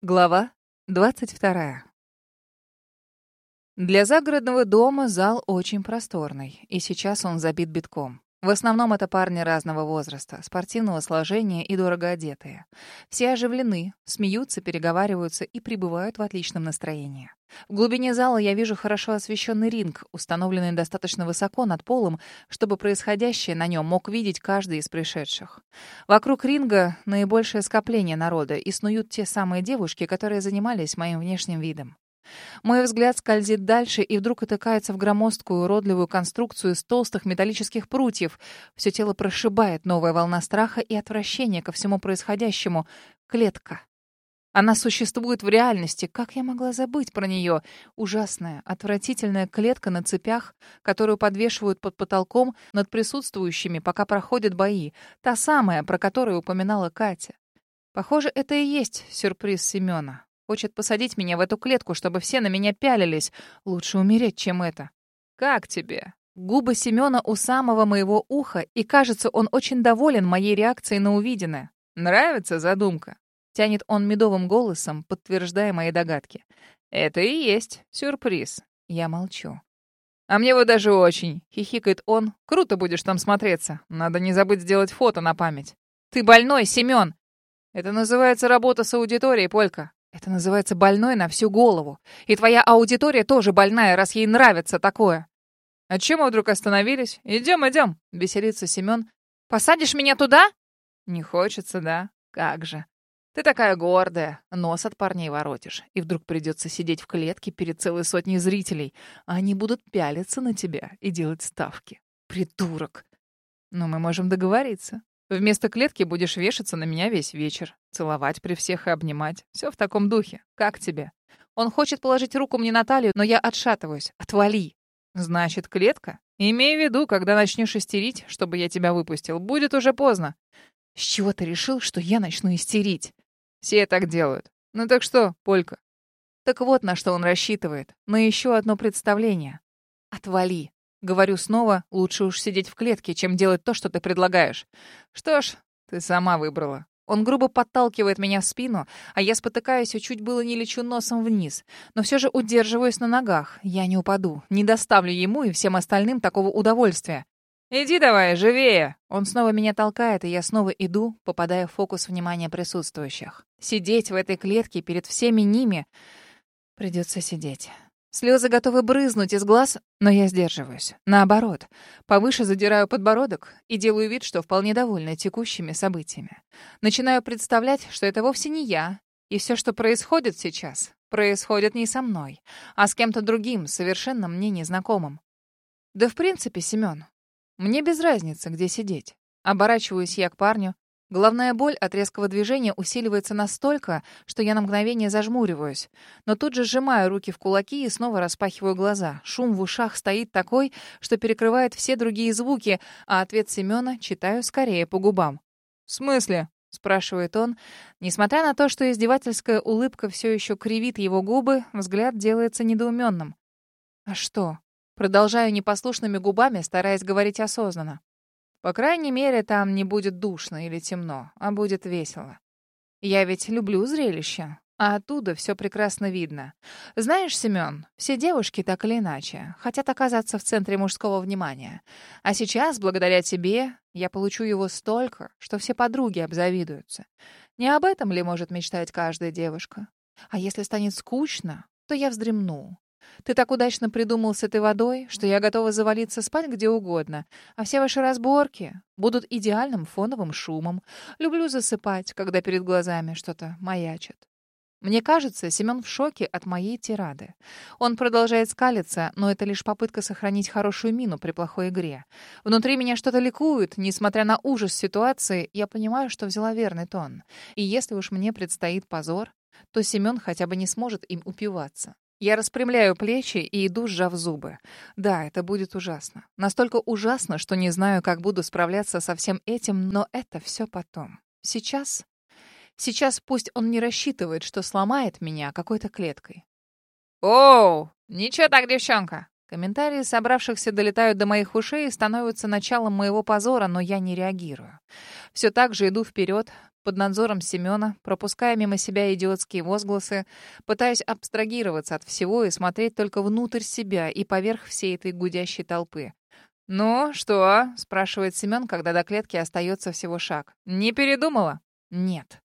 Глава 22. Для загородного дома зал очень просторный, и сейчас он забит битком. В основном это парни разного возраста, спортивного сложения и дорого одетые. Все оживлены, смеются, переговариваются и пребывают в отличном настроении. В глубине зала я вижу хорошо освещенный ринг, установленный достаточно высоко над полом, чтобы происходящее на нем мог видеть каждый из пришедших. Вокруг ринга наибольшее скопление народа, и снуют те самые девушки, которые занимались моим внешним видом. Мой взгляд скользит дальше и вдруг утыкается в громоздкую, уродливую конструкцию из толстых металлических прутьев. Все тело прошибает новая волна страха и отвращения ко всему происходящему. Клетка. Она существует в реальности. Как я могла забыть про нее? Ужасная, отвратительная клетка на цепях, которую подвешивают под потолком над присутствующими, пока проходят бои. Та самая, про которую упоминала Катя. Похоже, это и есть сюрприз Семена. Хочет посадить меня в эту клетку, чтобы все на меня пялились. Лучше умереть, чем это. Как тебе? Губы Семена у самого моего уха, и кажется, он очень доволен моей реакцией на увиденное. Нравится задумка? Тянет он медовым голосом, подтверждая мои догадки. Это и есть сюрприз. Я молчу. «А мне вот даже очень!» — хихикает он. «Круто будешь там смотреться. Надо не забыть сделать фото на память». «Ты больной, Семен!» «Это называется работа с аудиторией, Полька. Это называется больной на всю голову. И твоя аудитория тоже больная, раз ей нравится такое. А чем мы вдруг остановились? Идем, идем, веселится Семен. Посадишь меня туда? Не хочется, да? Как же. Ты такая гордая, нос от парней воротишь. И вдруг придется сидеть в клетке перед целой сотней зрителей. А они будут пялиться на тебя и делать ставки. Придурок. Но мы можем договориться. Вместо клетки будешь вешаться на меня весь вечер, целовать при всех и обнимать. Все в таком духе. Как тебе? Он хочет положить руку мне на талию, но я отшатываюсь. Отвали. Значит, клетка? Имей в виду, когда начнешь истерить, чтобы я тебя выпустил, будет уже поздно. С чего ты решил, что я начну истерить? Все так делают. Ну так что, Полька? Так вот, на что он рассчитывает. На еще одно представление. Отвали. Говорю снова, лучше уж сидеть в клетке, чем делать то, что ты предлагаешь. Что ж, ты сама выбрала. Он грубо подталкивает меня в спину, а я спотыкаюсь и чуть было не лечу носом вниз. Но все же удерживаюсь на ногах. Я не упаду, не доставлю ему и всем остальным такого удовольствия. «Иди давай, живее!» Он снова меня толкает, и я снова иду, попадая в фокус внимания присутствующих. Сидеть в этой клетке перед всеми ними... Придется сидеть. Слезы готовы брызнуть из глаз, но я сдерживаюсь. Наоборот, повыше задираю подбородок и делаю вид, что вполне довольна текущими событиями. Начинаю представлять, что это вовсе не я, и все, что происходит сейчас, происходит не со мной, а с кем-то другим, совершенно мне незнакомым. Да в принципе, Семен, мне без разницы, где сидеть. Оборачиваюсь я к парню, Головная боль от резкого движения усиливается настолько, что я на мгновение зажмуриваюсь. Но тут же сжимаю руки в кулаки и снова распахиваю глаза. Шум в ушах стоит такой, что перекрывает все другие звуки, а ответ Семена читаю скорее по губам. «В смысле?» — спрашивает он. Несмотря на то, что издевательская улыбка все еще кривит его губы, взгляд делается недоуменным. «А что?» Продолжаю непослушными губами, стараясь говорить осознанно. По крайней мере, там не будет душно или темно, а будет весело. Я ведь люблю зрелище, а оттуда все прекрасно видно. Знаешь, Семен, все девушки так или иначе хотят оказаться в центре мужского внимания. А сейчас, благодаря тебе, я получу его столько, что все подруги обзавидуются. Не об этом ли может мечтать каждая девушка? А если станет скучно, то я вздремну, ты так удачно придумал с этой водой, что я готова завалиться спать где угодно, а все ваши разборки будут идеальным фоновым шумом. Люблю засыпать, когда перед глазами что-то маячит. Мне кажется, Семен в шоке от моей тирады. Он продолжает скалиться, но это лишь попытка сохранить хорошую мину при плохой игре. Внутри меня что-то ликует, несмотря на ужас ситуации, я понимаю, что взяла верный тон. И если уж мне предстоит позор, то Семен хотя бы не сможет им упиваться. Я распрямляю плечи и иду, сжав зубы. Да, это будет ужасно. Настолько ужасно, что не знаю, как буду справляться со всем этим, но это все потом. Сейчас... Сейчас пусть он не рассчитывает, что сломает меня какой-то клеткой. «Оу! Ничего так, девчонка!» Комментарии собравшихся долетают до моих ушей и становятся началом моего позора, но я не реагирую. Все так же иду вперед, под надзором Семена, пропуская мимо себя идиотские возгласы, пытаюсь абстрагироваться от всего и смотреть только внутрь себя и поверх всей этой гудящей толпы. «Ну, что?» — спрашивает Семен, когда до клетки остается всего шаг. «Не передумала?» «Нет».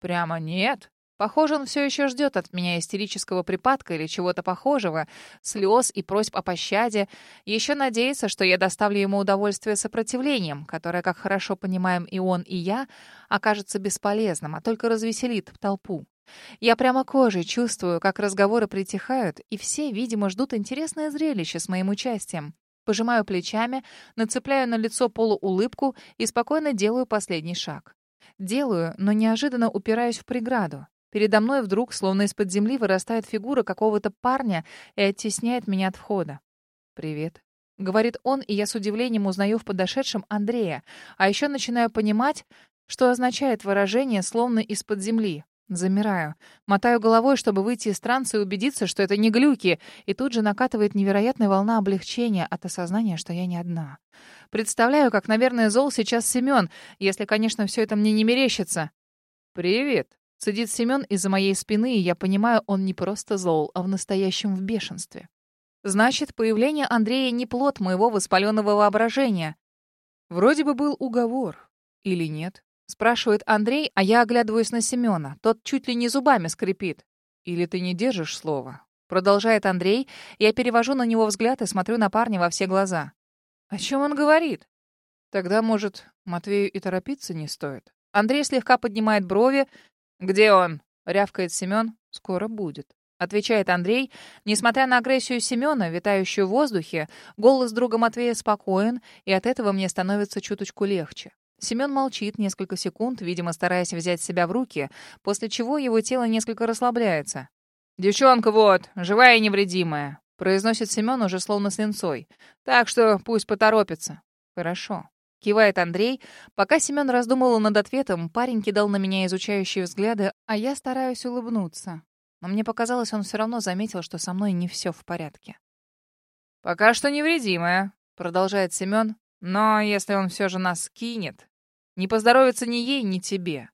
«Прямо нет?» Похоже, он все еще ждет от меня истерического припадка или чего-то похожего, слез и просьб о пощаде. Еще надеется, что я доставлю ему удовольствие сопротивлением, которое, как хорошо понимаем и он, и я, окажется бесполезным, а только развеселит толпу. Я прямо кожей чувствую, как разговоры притихают, и все, видимо, ждут интересное зрелище с моим участием. Пожимаю плечами, нацепляю на лицо полуулыбку и спокойно делаю последний шаг. Делаю, но неожиданно упираюсь в преграду. Передо мной вдруг, словно из-под земли, вырастает фигура какого-то парня и оттесняет меня от входа. «Привет», — говорит он, и я с удивлением узнаю в подошедшем Андрея, а еще начинаю понимать, что означает выражение «словно из-под земли». Замираю. Мотаю головой, чтобы выйти из транса и убедиться, что это не глюки, и тут же накатывает невероятная волна облегчения от осознания, что я не одна. Представляю, как, наверное, зол сейчас Семен, если, конечно, все это мне не мерещится. «Привет», Сидит Семен из-за моей спины, и я понимаю, он не просто зол, а в настоящем в бешенстве. Значит, появление Андрея не плод моего воспаленного воображения. Вроде бы был уговор. Или нет? Спрашивает Андрей, а я оглядываюсь на Семена. Тот чуть ли не зубами скрипит. Или ты не держишь слова? Продолжает Андрей. Я перевожу на него взгляд и смотрю на парня во все глаза. О чем он говорит? Тогда, может, Матвею и торопиться не стоит? Андрей слегка поднимает брови, «Где он?» — рявкает Семен. «Скоро будет». Отвечает Андрей. Несмотря на агрессию Семена, витающую в воздухе, голос друга Матвея спокоен, и от этого мне становится чуточку легче. Семен молчит несколько секунд, видимо, стараясь взять себя в руки, после чего его тело несколько расслабляется. «Девчонка вот, живая и невредимая», — произносит Семен уже словно с линцой. «Так что пусть поторопится». «Хорошо». Кивает Андрей. Пока Семен раздумывал над ответом, парень кидал на меня изучающие взгляды, а я стараюсь улыбнуться. Но мне показалось, он все равно заметил, что со мной не все в порядке. «Пока что невредимая», — продолжает Семен. «Но если он все же нас кинет, не поздоровится ни ей, ни тебе».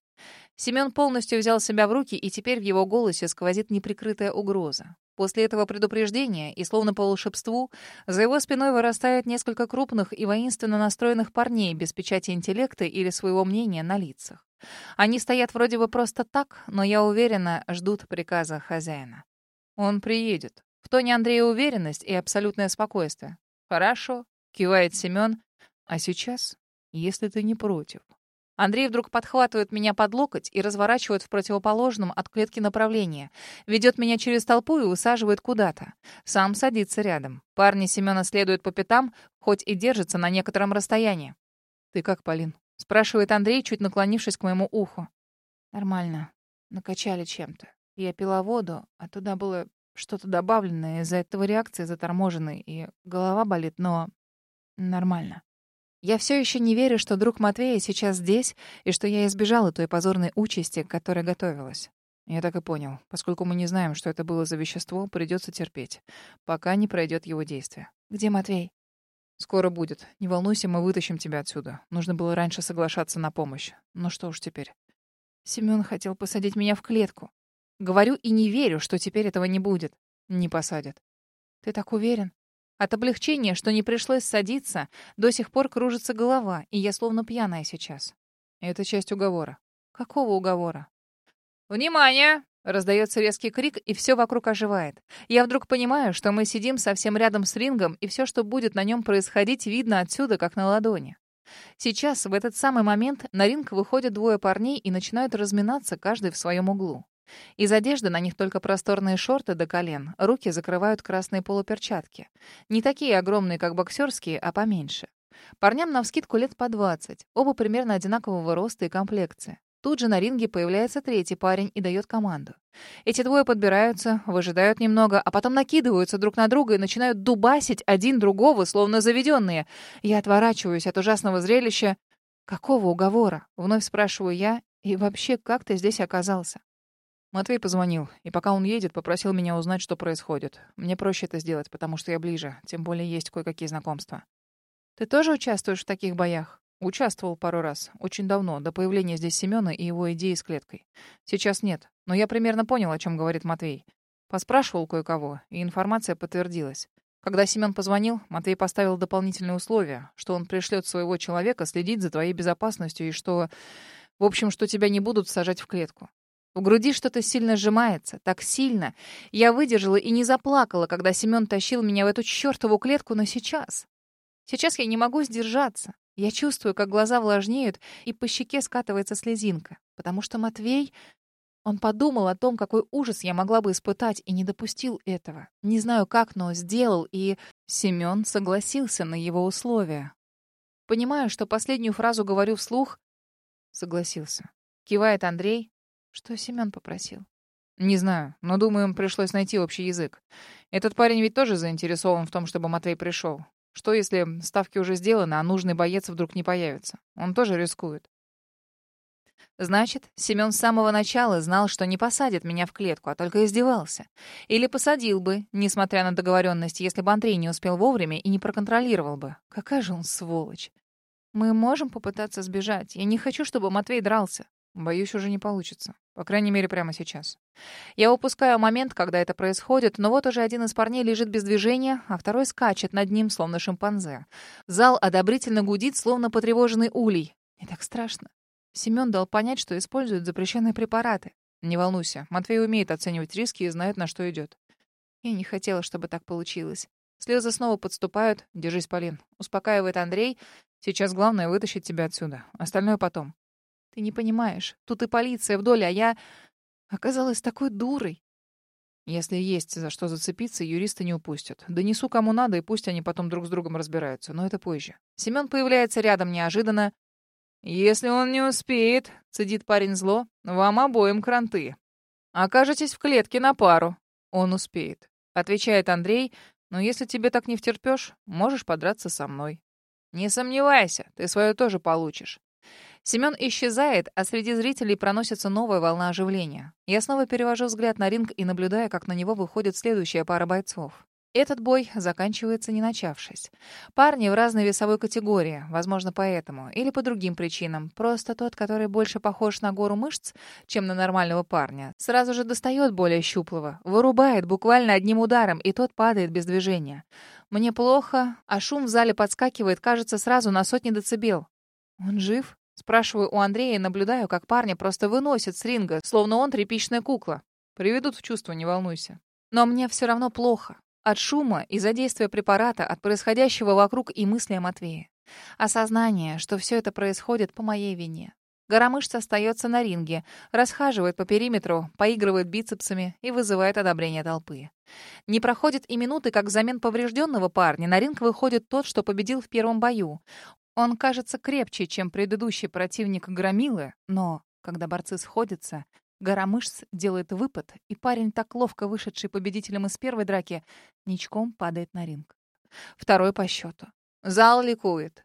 Семен полностью взял себя в руки, и теперь в его голосе сквозит неприкрытая угроза. После этого предупреждения, и словно по волшебству, за его спиной вырастает несколько крупных и воинственно настроенных парней без печати интеллекта или своего мнения на лицах. Они стоят вроде бы просто так, но, я уверена, ждут приказа хозяина. Он приедет. В тоне Андрея уверенность и абсолютное спокойствие. «Хорошо», — кивает Семен. «А сейчас, если ты не против, Андрей вдруг подхватывает меня под локоть и разворачивает в противоположном от клетки направлении. Ведет меня через толпу и усаживает куда-то. Сам садится рядом. Парни Семена следуют по пятам, хоть и держатся на некотором расстоянии. «Ты как, Полин?» — спрашивает Андрей, чуть наклонившись к моему уху. «Нормально. Накачали чем-то. Я пила воду, а туда было что-то добавленное. Из-за этого реакции заторможенной, и голова болит, но нормально». Я все еще не верю, что друг Матвея сейчас здесь, и что я избежала той позорной участи, к которой готовилась. Я так и понял. Поскольку мы не знаем, что это было за вещество, придется терпеть, пока не пройдет его действие. Где Матвей? Скоро будет. Не волнуйся, мы вытащим тебя отсюда. Нужно было раньше соглашаться на помощь. Ну что уж теперь. Семен хотел посадить меня в клетку. Говорю и не верю, что теперь этого не будет. Не посадят. Ты так уверен? От облегчения, что не пришлось садиться, до сих пор кружится голова, и я словно пьяная сейчас. Это часть уговора. Какого уговора? «Внимание!» — раздается резкий крик, и все вокруг оживает. Я вдруг понимаю, что мы сидим совсем рядом с рингом, и все, что будет на нем происходить, видно отсюда, как на ладони. Сейчас, в этот самый момент, на ринг выходят двое парней и начинают разминаться, каждый в своем углу. Из одежды на них только просторные шорты до колен, руки закрывают красные полуперчатки. Не такие огромные, как боксерские, а поменьше. Парням навскидку лет по 20, оба примерно одинакового роста и комплекции. Тут же на ринге появляется третий парень и дает команду. Эти двое подбираются, выжидают немного, а потом накидываются друг на друга и начинают дубасить один другого, словно заведенные. Я отворачиваюсь от ужасного зрелища. «Какого уговора?» — вновь спрашиваю я. «И вообще, как ты здесь оказался?» Матвей позвонил, и пока он едет, попросил меня узнать, что происходит. Мне проще это сделать, потому что я ближе, тем более есть кое-какие знакомства. Ты тоже участвуешь в таких боях? Участвовал пару раз. Очень давно, до появления здесь Семена и его идеи с клеткой. Сейчас нет. Но я примерно понял, о чем говорит Матвей. Поспрашивал кое-кого, и информация подтвердилась. Когда Семен позвонил, Матвей поставил дополнительные условия, что он пришлет своего человека следить за твоей безопасностью и что... В общем, что тебя не будут сажать в клетку. В груди что-то сильно сжимается, так сильно. Я выдержала и не заплакала, когда Семен тащил меня в эту чертову клетку, но сейчас... Сейчас я не могу сдержаться. Я чувствую, как глаза влажнеют, и по щеке скатывается слезинка. Потому что Матвей... Он подумал о том, какой ужас я могла бы испытать, и не допустил этого. Не знаю как, но сделал, и Семен согласился на его условия. Понимаю, что последнюю фразу говорю вслух. Согласился. Кивает Андрей. Что Семен попросил? Не знаю, но думаю, им пришлось найти общий язык. Этот парень ведь тоже заинтересован в том, чтобы Матвей пришел. Что, если ставки уже сделаны, а нужный боец вдруг не появится? Он тоже рискует. Значит, Семен с самого начала знал, что не посадит меня в клетку, а только издевался. Или посадил бы, несмотря на договоренность, если бы Андрей не успел вовремя и не проконтролировал бы. Какая же он сволочь. Мы можем попытаться сбежать. Я не хочу, чтобы Матвей дрался. Боюсь, уже не получится. По крайней мере, прямо сейчас. Я упускаю момент, когда это происходит, но вот уже один из парней лежит без движения, а второй скачет над ним, словно шимпанзе. Зал одобрительно гудит, словно потревоженный улей. Мне так страшно. Семен дал понять, что используют запрещенные препараты. Не волнуйся, Матвей умеет оценивать риски и знает, на что идет. Я не хотела, чтобы так получилось. Слезы снова подступают. Держись, Полин. Успокаивает Андрей. Сейчас главное вытащить тебя отсюда. Остальное потом. Ты не понимаешь. Тут и полиция вдоль, а я оказалась такой дурой. Если есть за что зацепиться, юристы не упустят. Донесу кому надо, и пусть они потом друг с другом разбираются. Но это позже. Семен появляется рядом неожиданно. «Если он не успеет», — цедит парень зло, — «вам обоим кранты. Окажетесь в клетке на пару». «Он успеет», — отвечает Андрей, «но если тебе так не втерпёшь, можешь подраться со мной». «Не сомневайся, ты свое тоже получишь. Семен исчезает, а среди зрителей проносится новая волна оживления. Я снова перевожу взгляд на ринг и наблюдаю, как на него выходит следующая пара бойцов. Этот бой заканчивается не начавшись. Парни в разной весовой категории, возможно, поэтому, или по другим причинам. Просто тот, который больше похож на гору мышц, чем на нормального парня, сразу же достает более щуплого, вырубает буквально одним ударом, и тот падает без движения. Мне плохо, а шум в зале подскакивает, кажется, сразу на сотни децибел. Он жив? Спрашиваю у Андрея и наблюдаю, как парня просто выносят с ринга, словно он тряпичная кукла. Приведут в чувство, не волнуйся. Но мне все равно плохо. От шума, из-за действия препарата, от происходящего вокруг и мысли о Матвее. Осознание, что все это происходит по моей вине. Горомышц остается на ринге, расхаживает по периметру, поигрывает бицепсами и вызывает одобрение толпы. Не проходит и минуты, как взамен поврежденного парня на ринг выходит тот, что победил в первом бою. Он кажется крепче, чем предыдущий противник Громилы, но, когда борцы сходятся, гора мышц делает выпад, и парень, так ловко вышедший победителем из первой драки, ничком падает на ринг. Второй по счету. Зал ликует.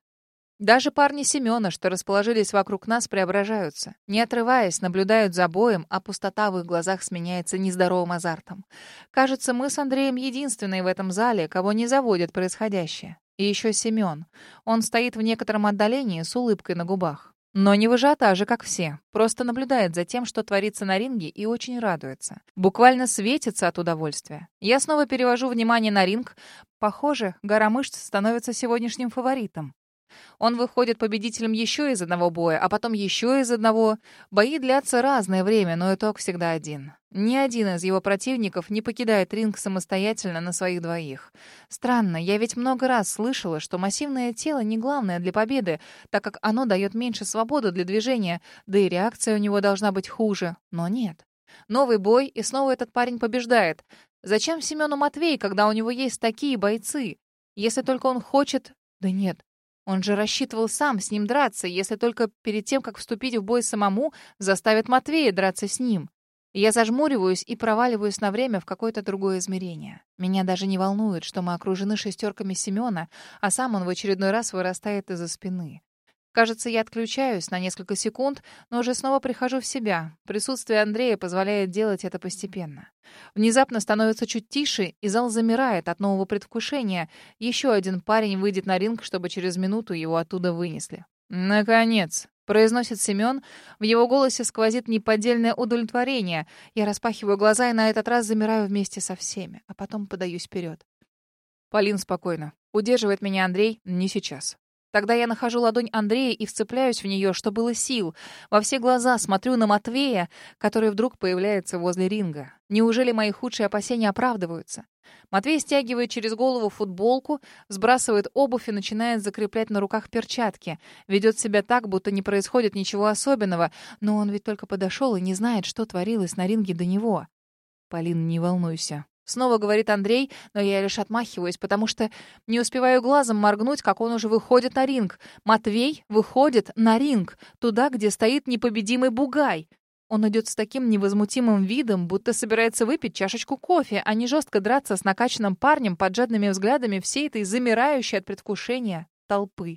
Даже парни Семена, что расположились вокруг нас, преображаются. Не отрываясь, наблюдают за боем, а пустота в их глазах сменяется нездоровым азартом. Кажется, мы с Андреем единственные в этом зале, кого не заводит происходящее. И еще Семен. Он стоит в некотором отдалении с улыбкой на губах. Но не в ажиотаже, как все. Просто наблюдает за тем, что творится на ринге, и очень радуется. Буквально светится от удовольствия. Я снова перевожу внимание на ринг. Похоже, гора мышц становится сегодняшним фаворитом. Он выходит победителем еще из одного боя, а потом еще из одного. Бои длятся разное время, но итог всегда один. Ни один из его противников не покидает ринг самостоятельно на своих двоих. Странно, я ведь много раз слышала, что массивное тело не главное для победы, так как оно дает меньше свободы для движения, да и реакция у него должна быть хуже. Но нет. Новый бой, и снова этот парень побеждает. Зачем Семену Матвей, когда у него есть такие бойцы? Если только он хочет... Да нет, он же рассчитывал сам с ним драться, если только перед тем, как вступить в бой самому, заставит Матвея драться с ним. Я зажмуриваюсь и проваливаюсь на время в какое-то другое измерение. Меня даже не волнует, что мы окружены шестерками Семена, а сам он в очередной раз вырастает из-за спины. Кажется, я отключаюсь на несколько секунд, но уже снова прихожу в себя. Присутствие Андрея позволяет делать это постепенно. Внезапно становится чуть тише, и зал замирает от нового предвкушения. Еще один парень выйдет на ринг, чтобы через минуту его оттуда вынесли. «Наконец!» — произносит Семен. В его голосе сквозит неподдельное удовлетворение. Я распахиваю глаза и на этот раз замираю вместе со всеми, а потом подаюсь вперед. Полин спокойно. Удерживает меня Андрей не сейчас. Тогда я нахожу ладонь Андрея и вцепляюсь в нее, что было сил. Во все глаза смотрю на Матвея, который вдруг появляется возле ринга. Неужели мои худшие опасения оправдываются? Матвей стягивает через голову футболку, сбрасывает обувь и начинает закреплять на руках перчатки. Ведет себя так, будто не происходит ничего особенного, но он ведь только подошел и не знает, что творилось на ринге до него. «Полин, не волнуйся. Снова говорит Андрей, но я лишь отмахиваюсь, потому что не успеваю глазом моргнуть, как он уже выходит на ринг. Матвей выходит на ринг, туда, где стоит непобедимый бугай. Он идет с таким невозмутимым видом, будто собирается выпить чашечку кофе, а не жестко драться с накачанным парнем под жадными взглядами всей этой замирающей от предвкушения толпы.